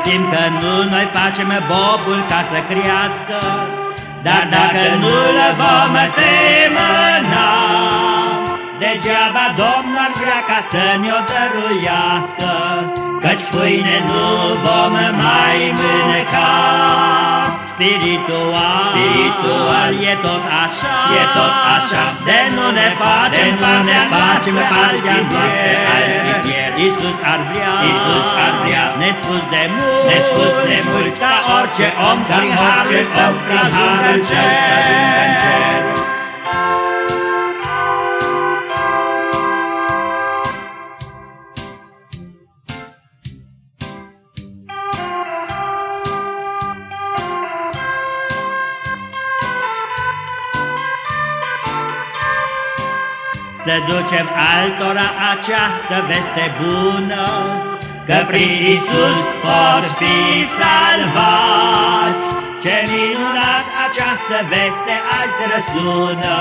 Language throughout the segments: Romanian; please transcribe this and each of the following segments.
știm că nu noi facem bobul ca să crească, dar dacă nu-l vom semăna, degeaba Domnul ar vrea ca să ne-o dăruiască, căci pâine nu vom mai mânca. Spiritual, spiritual. E tot așa, e tot așa, de nu ne facem, de nu ne facem partea noastră, alții pierd. Iisus ar vrea, Iisus ar vrea, nespus de mult, nespus de mult, ca orice om, ca prin orice harul său om, să prin ajungă harul în său să ajungă în cer. Să ducem altora această veste bună, Că prin Isus pot fi salvați. Ce minunat această veste azi răsună,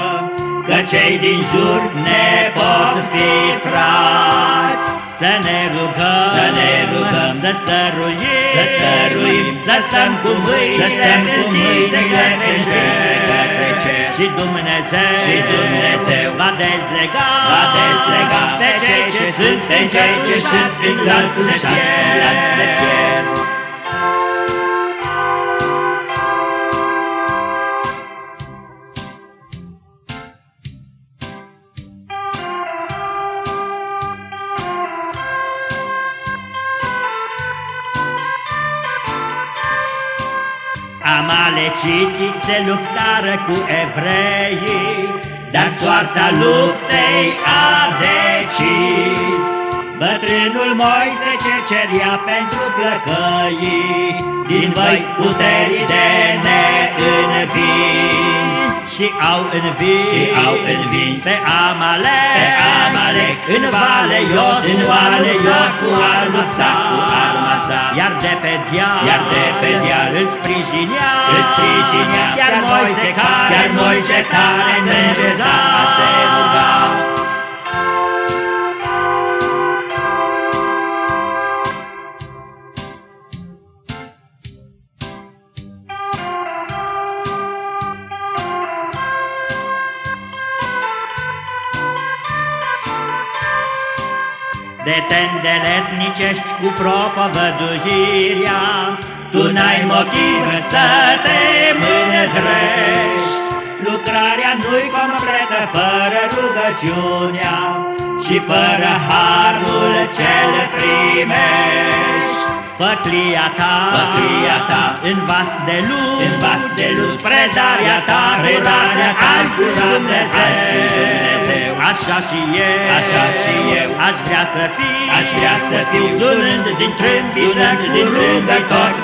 Că cei din jur ne pot fi frați. Să ne rugăm, Să ne rugăm, să stăruim, să stăruim, să stăm cu mâinile să stăm cu întinse mâinile către întinse cer. Către cer. Și Dumnezeu, Și Dumnezeu va dezlega, va dezlega pe cei ce sunt, pe cei ce sunt înlățușați înlățușați în lanț de fier. Amaleciții se luptară cu evreii, dar soarta luptei a decis. Bătrânul Moise ce ceria pentru flăcăii, din voi puterii de neînvins. Și au învins, Și au învins pe Amalek, pe Amalek, în vale Ios, în vale Ios, cu arma sa, de pe deal, Iar de pe deal îl sprijinea, îl sprijinea, chiar Moise care, chiar Moise care se ruga, De tendeletnicești cu propovăduirea, Tu n-ai motiv să te mândrești. Lucrarea nu-i completă fără rugăciunea Și fără harul cel primești. Făclia ta, Făclia ta, în vas de lut, în vas de lut, predarea ta, predarea ta azi cu cu Dumnezeu. azi cu Dumnezeu. Așa și eu, Așa și eu, aș vrea să fiu, aș vrea să fiu, sunând din trâmbiță, sunând din cu rugători